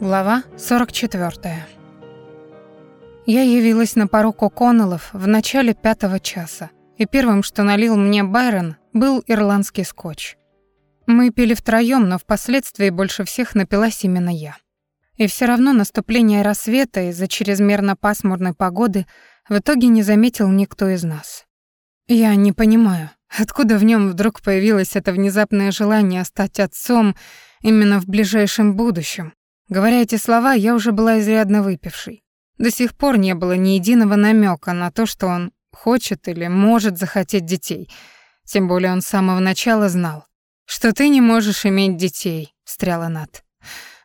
Глава 44. Я явилась на порог О'Коннеллов в начале пятого часа, и первым, что налил мне Байрон, был ирландский скотч. Мы пили втроём, но впоследствии больше всех напилась именно я. И все равно наступление рассвета из-за чрезмерно пасмурной погоды в итоге не заметил никто из нас. Я не понимаю, откуда в нем вдруг появилось это внезапное желание стать отцом именно в ближайшем будущем, Говоря эти слова, я уже была изрядно выпившей. До сих пор не было ни единого намека на то, что он хочет или может захотеть детей. Тем более он с самого начала знал, что ты не можешь иметь детей, встряла Нат.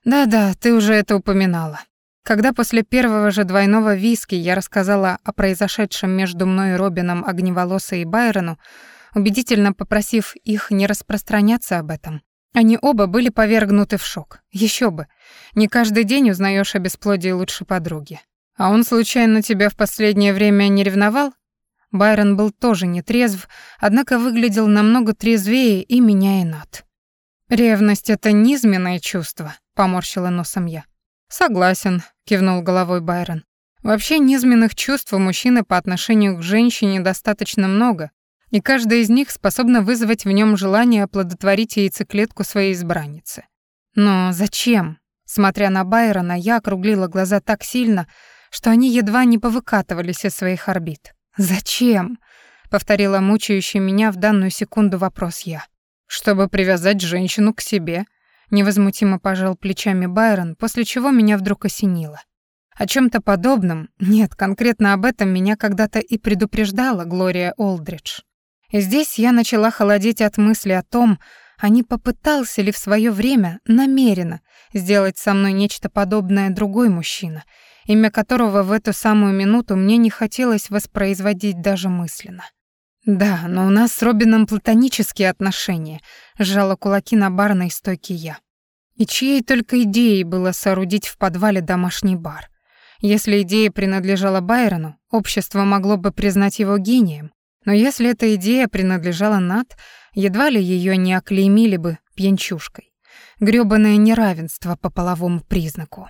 Да-да, ты уже это упоминала. Когда после первого же двойного виски я рассказала о произошедшем между мной и Робином Огневолоса и Байрону, убедительно попросив их не распространяться об этом, они оба были повергнуты в шок. Еще бы. Не каждый день узнаешь о бесплодии лучшей подруги. А он случайно тебя в последнее время не ревновал? Байрон был тоже не трезв, однако выглядел намного трезвее и меня и Нат. «Ревность — это низменное чувство», — поморщила носом я. «Согласен», — кивнул головой Байрон. «Вообще низменных чувств у мужчины по отношению к женщине достаточно много, и каждая из них способна вызвать в нем желание оплодотворить яйцеклетку своей избранницы. Но зачем? Смотря на Байрона, я округлила глаза так сильно, что они едва не повыкатывались из своих орбит. «Зачем?» — повторила мучающий меня в данную секунду вопрос я. «Чтобы привязать женщину к себе», — невозмутимо пожал плечами Байрон, после чего меня вдруг осенило. О чем то подобном, нет, конкретно об этом меня когда-то и предупреждала Глория Олдридж. Здесь я начала холодеть от мысли о том, а не попытался ли в свое время намеренно сделать со мной нечто подобное другой мужчина, имя которого в эту самую минуту мне не хотелось воспроизводить даже мысленно. «Да, но у нас с Робином платонические отношения», — сжала кулаки на барной стойке я. И чьей только идеей было соорудить в подвале домашний бар. Если идея принадлежала Байрону, общество могло бы признать его гением, но если эта идея принадлежала Нат, едва ли ее не оклеймили бы пьянчушкой. Грёбаное неравенство по половому признаку.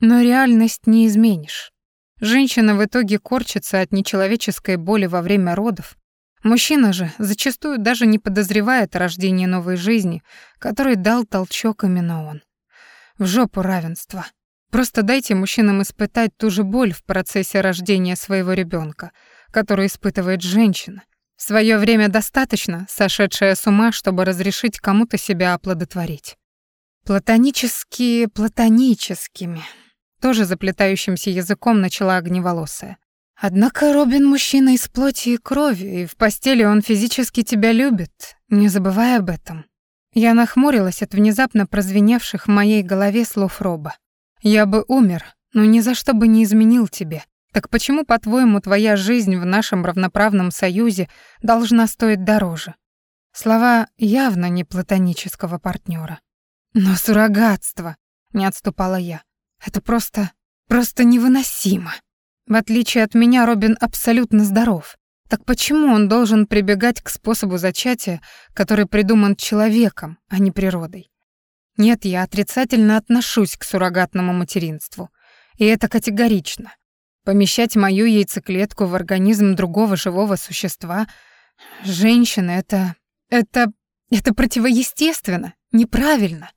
Но реальность не изменишь. Женщина в итоге корчится от нечеловеческой боли во время родов. Мужчина же зачастую даже не подозревает о рождении новой жизни, которой дал толчок именно он. В жопу равенства. Просто дайте мужчинам испытать ту же боль в процессе рождения своего ребенка — которую испытывает женщина. В своё время достаточно, сошедшая с ума, чтобы разрешить кому-то себя оплодотворить. Платонические платоническими. Тоже заплетающимся языком начала огневолосая. Однако Робин мужчина из плоти и крови, и в постели он физически тебя любит. Не забывай об этом. Я нахмурилась от внезапно прозвеневших в моей голове слов Роба. Я бы умер, но ни за что бы не изменил тебе. Так почему, по-твоему, твоя жизнь в нашем равноправном союзе должна стоить дороже? Слова явно не платонического партнера. Но суррогатство, не отступала я. Это просто, просто невыносимо. В отличие от меня, Робин абсолютно здоров. Так почему он должен прибегать к способу зачатия, который придуман человеком, а не природой? Нет, я отрицательно отношусь к суррогатному материнству. И это категорично. Помещать мою яйцеклетку в организм другого живого существа женщины это это это противоестественно, неправильно.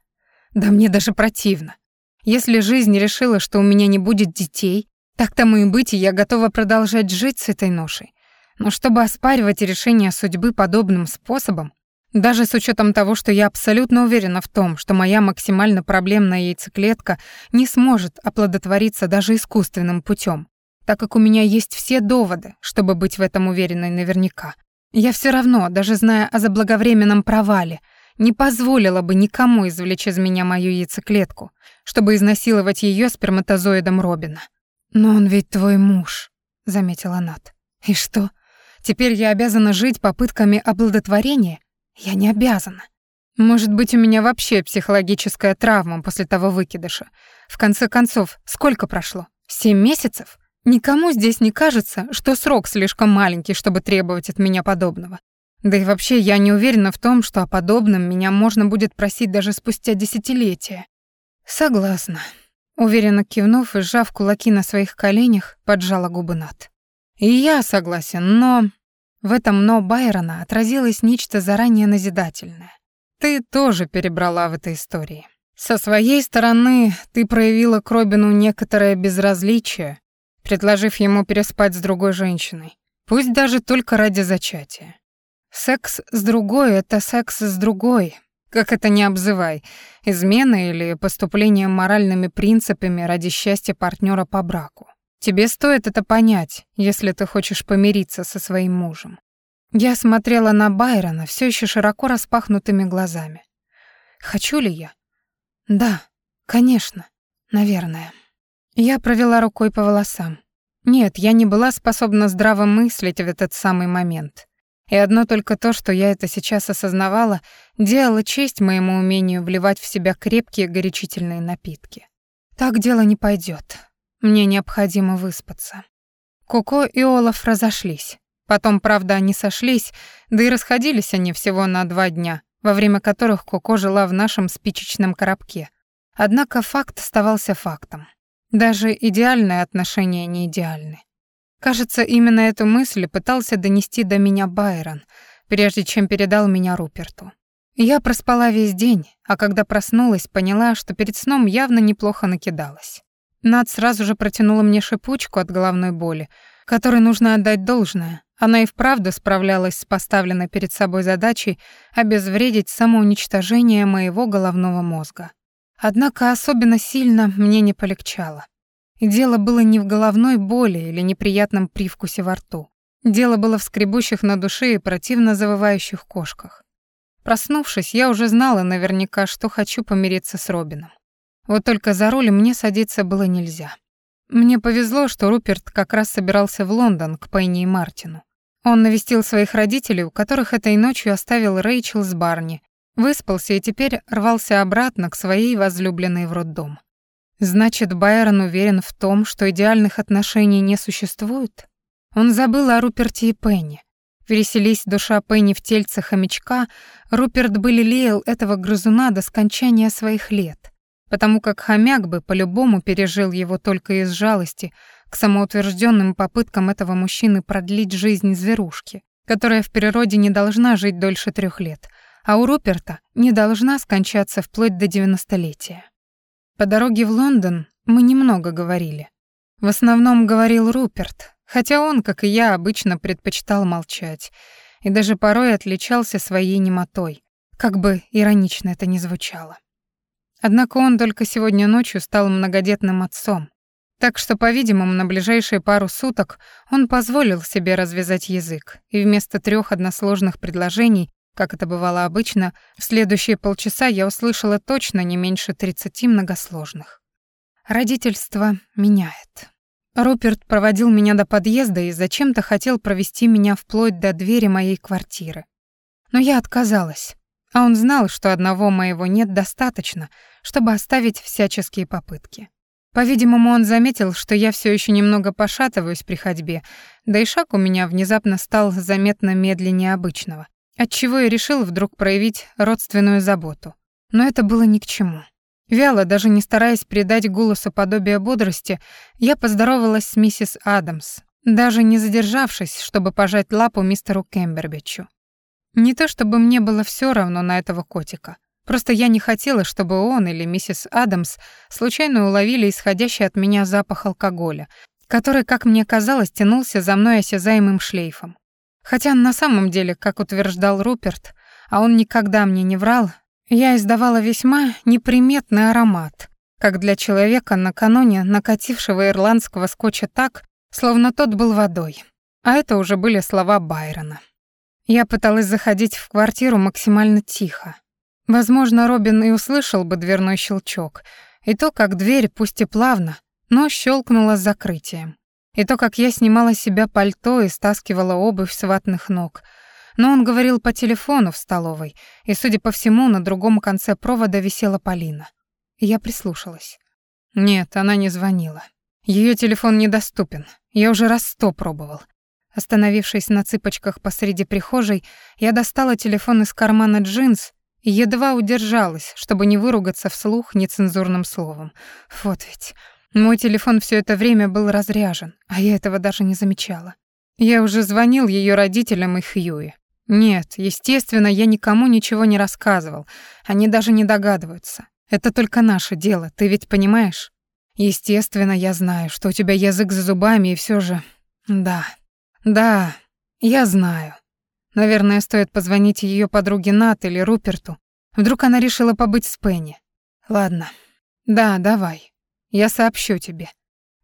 Да мне даже противно. Если жизнь решила, что у меня не будет детей, так тому и быть, и я готова продолжать жить с этой ношей. Но чтобы оспаривать решение судьбы подобным способом, даже с учетом того, что я абсолютно уверена в том, что моя максимально проблемная яйцеклетка не сможет оплодотвориться даже искусственным путем, так как у меня есть все доводы, чтобы быть в этом уверенной наверняка. Я все равно, даже зная о заблаговременном провале, не позволила бы никому извлечь из меня мою яйцеклетку, чтобы изнасиловать ее сперматозоидом Робина. «Но он ведь твой муж», — заметила Нат. «И что? Теперь я обязана жить попытками оплодотворения? Я не обязана. Может быть, у меня вообще психологическая травма после того выкидыша. В конце концов, сколько прошло? Семь месяцев? Никому здесь не кажется, что срок слишком маленький, чтобы требовать от меня подобного. Да и вообще я не уверена в том, что о подобном меня можно будет просить даже спустя десятилетия. Согласна. Уверенно кивнув и сжав кулаки на своих коленях, поджала губы Над. И я согласен, но... В этом «но» Байрона отразилось нечто заранее назидательное. Ты тоже перебрала в этой истории. Со своей стороны ты проявила к Робину некоторое безразличие, предложив ему переспать с другой женщиной, пусть даже только ради зачатия. Секс с другой — это секс с другой, как это ни обзывай, измена или поступление моральными принципами ради счастья партнера по браку. Тебе стоит это понять, если ты хочешь помириться со своим мужем. Я смотрела на Байрона все еще широко распахнутыми глазами. Хочу ли я? Да, конечно, наверное. Я провела рукой по волосам. Нет, я не была способна здраво мыслить в этот самый момент. И одно только то, что я это сейчас осознавала, делало честь моему умению вливать в себя крепкие горячительные напитки. Так дело не пойдет. Мне необходимо выспаться. Коко и Олаф разошлись. Потом, правда, они сошлись, да и расходились они всего на два дня, во время которых Коко жила в нашем спичечном коробке. Однако факт оставался фактом. Даже идеальные отношения не идеальны. Кажется, именно эту мысль пытался донести до меня Байрон, прежде чем передал меня Руперту. Я проспала весь день, а когда проснулась, поняла, что перед сном явно неплохо накидалась. Над сразу же протянула мне шипучку от головной боли, которой нужно отдать должное. Она и вправду справлялась с поставленной перед собой задачей обезвредить самоуничтожение моего головного мозга. Однако особенно сильно мне не полегчало. И дело было не в головной боли или неприятном привкусе во рту. Дело было в скребущих на душе и противно завывающих кошках. Проснувшись, я уже знала наверняка, что хочу помириться с Робином. Вот только за руль мне садиться было нельзя. Мне повезло, что Руперт как раз собирался в Лондон к Пенни и Мартину. Он навестил своих родителей, у которых этой ночью оставил Рэйчел с Барни, Выспался и теперь рвался обратно к своей возлюбленной в роддом. Значит, Байрон уверен в том, что идеальных отношений не существует? Он забыл о Руперте и Пенни. Переселись душа Пенни в тельце хомячка, Руперт бы лелеял этого грызуна до скончания своих лет, потому как хомяк бы по-любому пережил его только из жалости к самоутвержденным попыткам этого мужчины продлить жизнь зверушки, которая в природе не должна жить дольше трех лет — а у Руперта не должна скончаться вплоть до девяностолетия. По дороге в Лондон мы немного говорили. В основном говорил Руперт, хотя он, как и я, обычно предпочитал молчать и даже порой отличался своей немотой, как бы иронично это ни звучало. Однако он только сегодня ночью стал многодетным отцом, так что, по-видимому, на ближайшие пару суток он позволил себе развязать язык и вместо трех односложных предложений как это бывало обычно, в следующие полчаса я услышала точно не меньше тридцати многосложных. Родительство меняет. Руперт проводил меня до подъезда и зачем-то хотел провести меня вплоть до двери моей квартиры. Но я отказалась, а он знал, что одного моего нет достаточно, чтобы оставить всяческие попытки. По-видимому, он заметил, что я все еще немного пошатываюсь при ходьбе, да и шаг у меня внезапно стал заметно медленнее обычного, отчего я решил вдруг проявить родственную заботу. Но это было ни к чему. Вяло, даже не стараясь придать голосу подобие бодрости, я поздоровалась с миссис Адамс, даже не задержавшись, чтобы пожать лапу мистеру Кембербичу. Не то чтобы мне было все равно на этого котика. Просто я не хотела, чтобы он или миссис Адамс случайно уловили исходящий от меня запах алкоголя, который, как мне казалось, тянулся за мной осязаемым шлейфом. Хотя на самом деле, как утверждал Руперт, а он никогда мне не врал, я издавала весьма неприметный аромат, как для человека накануне накатившего ирландского скотча так, словно тот был водой. А это уже были слова Байрона. Я пыталась заходить в квартиру максимально тихо. Возможно, Робин и услышал бы дверной щелчок, и то, как дверь, пусть и плавно, но щелкнула с закрытием и то, как я снимала с себя пальто и стаскивала обувь с ватных ног. Но он говорил по телефону в столовой, и, судя по всему, на другом конце провода висела Полина. Я прислушалась. Нет, она не звонила. Ее телефон недоступен. Я уже раз сто пробовал. Остановившись на цыпочках посреди прихожей, я достала телефон из кармана джинс и едва удержалась, чтобы не выругаться вслух нецензурным словом. Вот ведь... Мой телефон все это время был разряжен, а я этого даже не замечала. Я уже звонил ее родителям и Хьюи. Нет, естественно, я никому ничего не рассказывал. Они даже не догадываются. Это только наше дело, ты ведь понимаешь? Естественно, я знаю, что у тебя язык за зубами, и все же... Да, да, я знаю. Наверное, стоит позвонить ее подруге Нат или Руперту. Вдруг она решила побыть с Пенни. Ладно. Да, давай. Я сообщу тебе.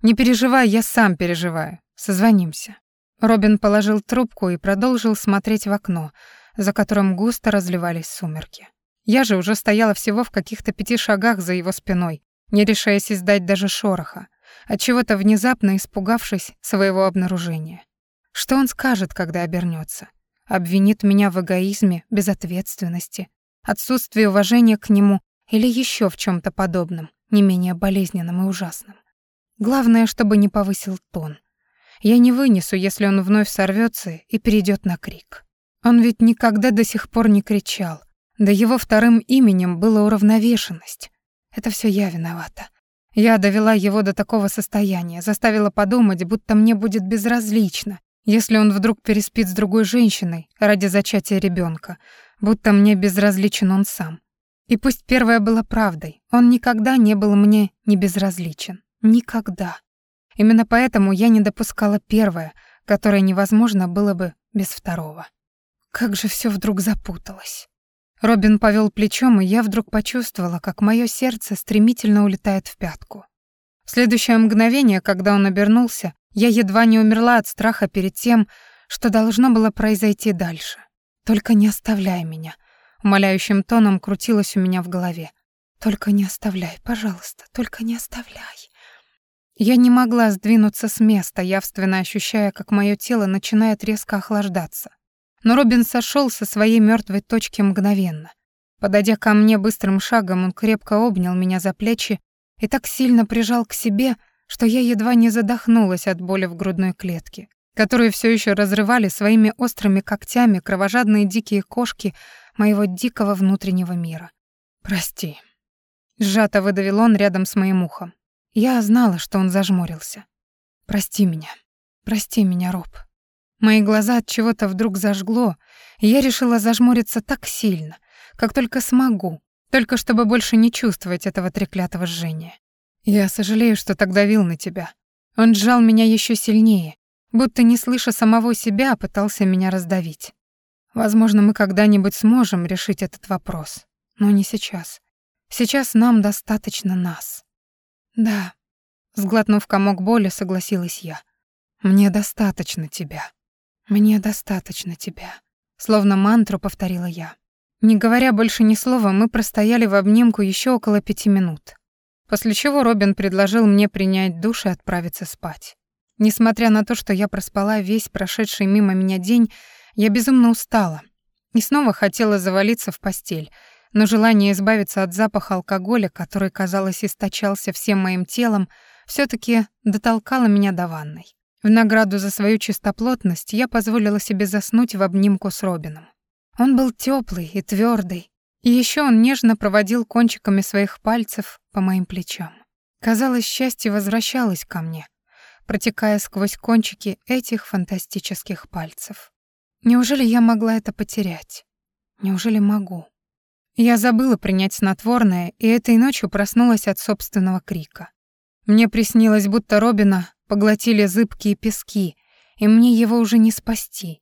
Не переживай, я сам переживаю. Созвонимся. Робин положил трубку и продолжил смотреть в окно, за которым густо разливались сумерки. Я же уже стояла всего в каких-то пяти шагах за его спиной, не решаясь издать даже шороха, от чего-то внезапно испугавшись своего обнаружения. Что он скажет, когда обернется? Обвинит меня в эгоизме, безответственности, отсутствии уважения к нему или еще в чем то подобном, не менее болезненном и ужасном. Главное, чтобы не повысил тон. Я не вынесу, если он вновь сорвется и перейдет на крик. Он ведь никогда до сих пор не кричал. Да его вторым именем было уравновешенность. Это все я виновата. Я довела его до такого состояния, заставила подумать, будто мне будет безразлично, если он вдруг переспит с другой женщиной ради зачатия ребенка, будто мне безразличен он сам. И пусть первое было правдой, он никогда не был мне не безразличен. Никогда. Именно поэтому я не допускала первое, которое невозможно было бы без второго. Как же все вдруг запуталось. Робин повел плечом, и я вдруг почувствовала, как мое сердце стремительно улетает в пятку. В следующее мгновение, когда он обернулся, я едва не умерла от страха перед тем, что должно было произойти дальше. «Только не оставляй меня», — умоляющим тоном крутилось у меня в голове. «Только не оставляй, пожалуйста, только не оставляй». Я не могла сдвинуться с места, явственно ощущая, как мое тело начинает резко охлаждаться. Но Робин сошел со своей мертвой точки мгновенно. Подойдя ко мне быстрым шагом, он крепко обнял меня за плечи и так сильно прижал к себе, что я едва не задохнулась от боли в грудной клетке, которую все еще разрывали своими острыми когтями кровожадные дикие кошки моего дикого внутреннего мира. «Прости», — сжато выдавил он рядом с моим ухом. Я знала, что он зажмурился. «Прости меня, прости меня, Роб». Мои глаза от чего-то вдруг зажгло, и я решила зажмуриться так сильно, как только смогу, только чтобы больше не чувствовать этого треклятого жжения. Я сожалею, что так давил на тебя. Он сжал меня еще сильнее, будто не слыша самого себя, пытался меня раздавить. Возможно, мы когда-нибудь сможем решить этот вопрос, но не сейчас. Сейчас нам достаточно нас. Да, сглотнув комок боли, согласилась я. Мне достаточно тебя. Мне достаточно тебя. Словно мантру повторила я. Не говоря больше ни слова, мы простояли в обнимку еще около пяти минут. После чего Робин предложил мне принять душ и отправиться спать. Несмотря на то, что я проспала весь прошедший мимо меня день, я безумно устала и снова хотела завалиться в постель, но желание избавиться от запаха алкоголя, который, казалось, источался всем моим телом, все таки дотолкало меня до ванной. В награду за свою чистоплотность я позволила себе заснуть в обнимку с Робином. Он был теплый и твердый, и еще он нежно проводил кончиками своих пальцев по моим плечам. Казалось, счастье возвращалось ко мне, протекая сквозь кончики этих фантастических пальцев. Неужели я могла это потерять? Неужели могу? Я забыла принять снотворное, и этой ночью проснулась от собственного крика. Мне приснилось, будто Робина поглотили зыбкие пески, и мне его уже не спасти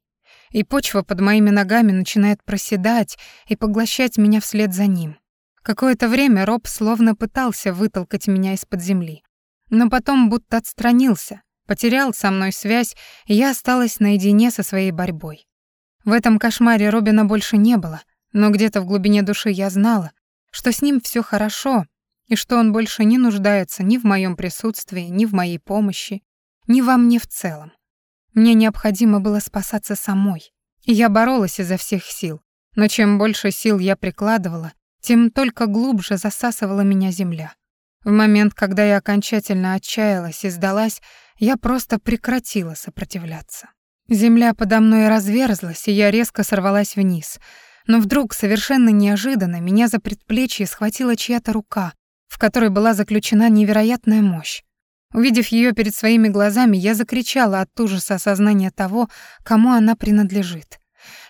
и почва под моими ногами начинает проседать и поглощать меня вслед за ним. Какое-то время Роб словно пытался вытолкать меня из-под земли, но потом будто отстранился, потерял со мной связь, и я осталась наедине со своей борьбой. В этом кошмаре Робина больше не было, но где-то в глубине души я знала, что с ним все хорошо, и что он больше не нуждается ни в моем присутствии, ни в моей помощи, ни во мне в целом. Мне необходимо было спасаться самой. И я боролась изо всех сил. Но чем больше сил я прикладывала, тем только глубже засасывала меня земля. В момент, когда я окончательно отчаялась и сдалась, я просто прекратила сопротивляться. Земля подо мной разверзлась, и я резко сорвалась вниз. Но вдруг, совершенно неожиданно, меня за предплечье схватила чья-то рука, в которой была заключена невероятная мощь. Увидев ее перед своими глазами, я закричала от ужаса осознания того, кому она принадлежит.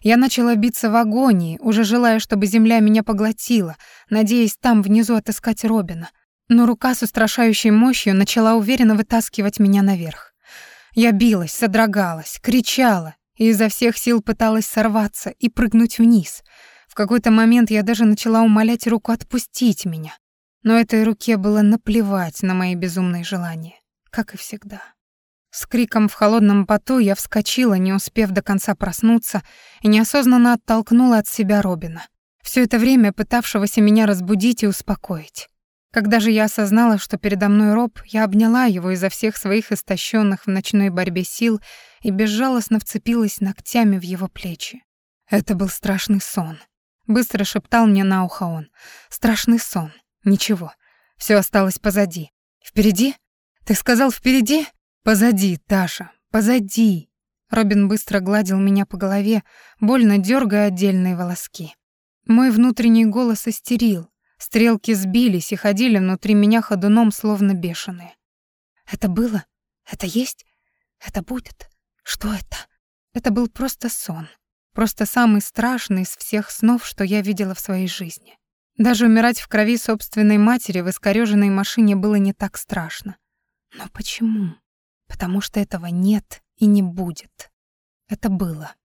Я начала биться в агонии, уже желая, чтобы земля меня поглотила, надеясь там внизу отыскать Робина. Но рука с устрашающей мощью начала уверенно вытаскивать меня наверх. Я билась, содрогалась, кричала и изо всех сил пыталась сорваться и прыгнуть вниз. В какой-то момент я даже начала умолять руку отпустить меня. Но этой руке было наплевать на мои безумные желания, как и всегда. С криком в холодном поту я вскочила, не успев до конца проснуться, и неосознанно оттолкнула от себя Робина, все это время пытавшегося меня разбудить и успокоить. Когда же я осознала, что передо мной Роб, я обняла его изо всех своих истощенных в ночной борьбе сил и безжалостно вцепилась ногтями в его плечи. Это был страшный сон. Быстро шептал мне на ухо он. Страшный сон. Ничего. Все осталось позади. Впереди? Ты сказал впереди? Позади, Таша. Позади. Робин быстро гладил меня по голове, больно дергая отдельные волоски. Мой внутренний голос истерил, Стрелки сбились и ходили внутри меня ходуном, словно бешеные. Это было? Это есть? Это будет? Что это? Это был просто сон. Просто самый страшный из всех снов, что я видела в своей жизни. Даже умирать в крови собственной матери в искорёженной машине было не так страшно. Но почему? Потому что этого нет и не будет. Это было.